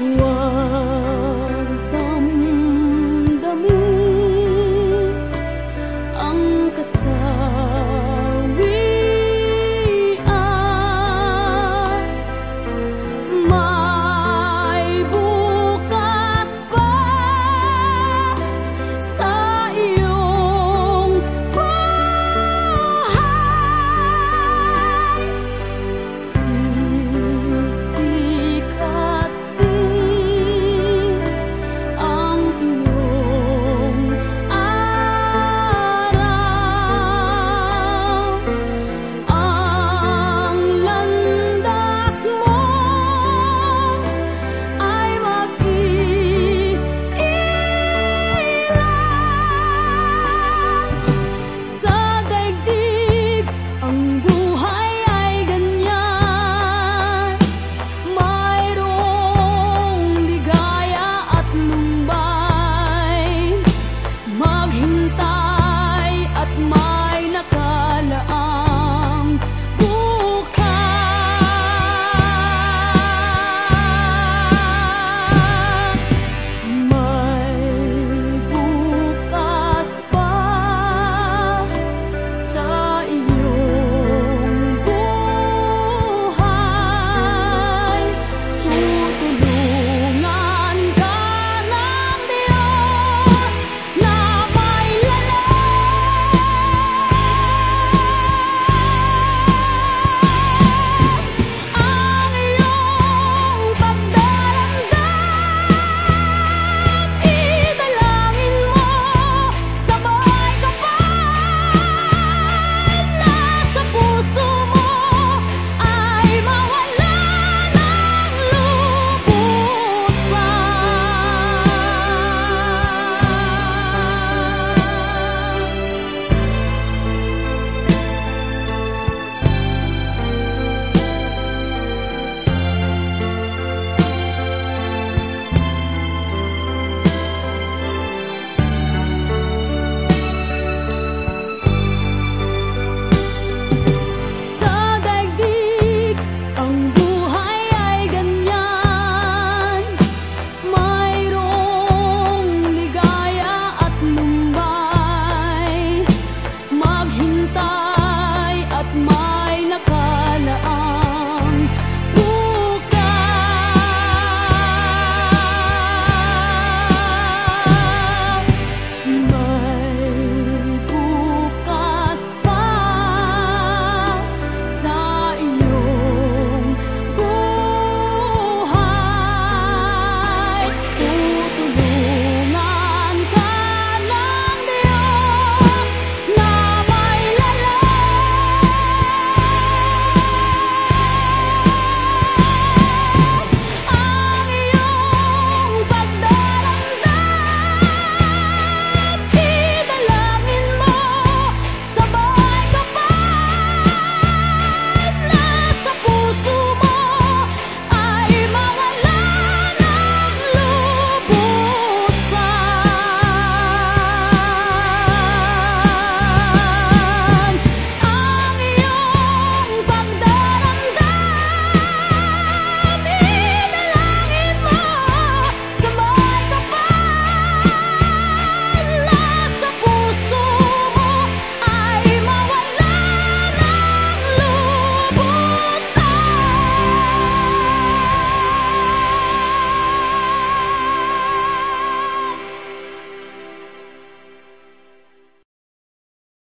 我。may nakalaang